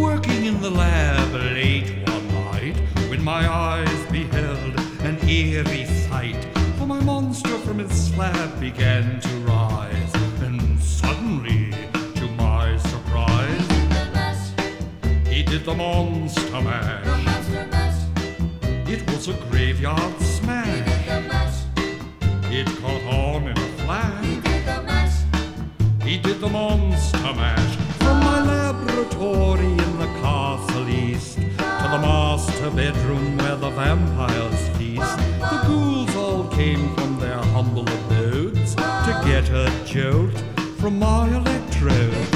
working in the lab late one night when my eyes beheld an eerie sight. For my monster from his slab began to rise, and suddenly, to my surprise, he did the monster mash. It was a graveyard smash. It caught on master bedroom where the vampires feast. The ghouls all came from their humble abodes to get a jolt from my electrodes.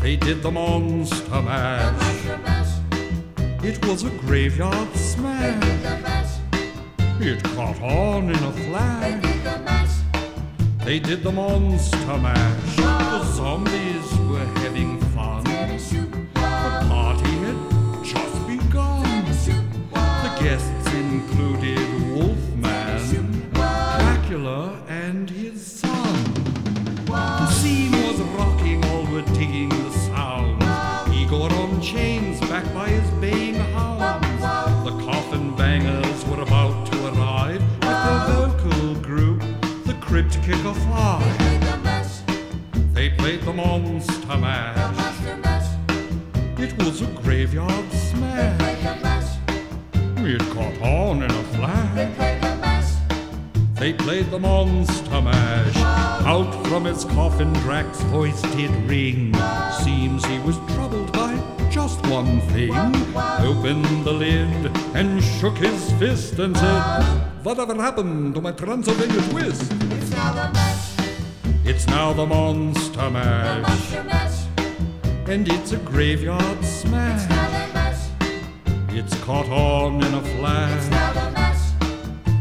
They did the monster mash. It was a graveyard smash. It caught on in a flash. They did the monster mash. The zombies were having They played the monster mash. It was a graveyard smash. It caught on in a flash. They played the monster mash. Out from his coffin, Drac's voice did ring. Seems he was troubled by just one thing. Opened the lid and shook his fist and said, Whatever happened to my Transylvania twist? It's now the monster mash. And it's a graveyard smash. It's caught on in a flash.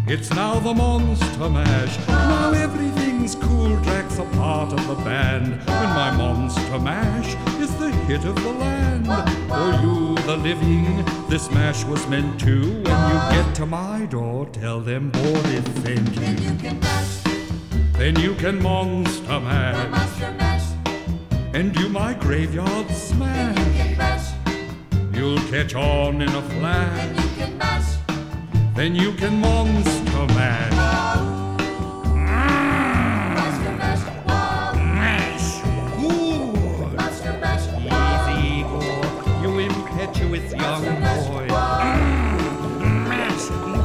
It's now the monster mash. Now everything's cool. Drac's a part of the band. And my monster mash is the hit of the land. For you, the living, this mash was meant to. When you get to my door, tell them Boris sent you. Then you can then you can monster mash. Monster mash. And do my graveyard smash. Then you will catch on in a flash. Then you can mash. Then you can monster mash. Oh. Mash. Easy, Igor. You impetuous young boy. Mm. Mash.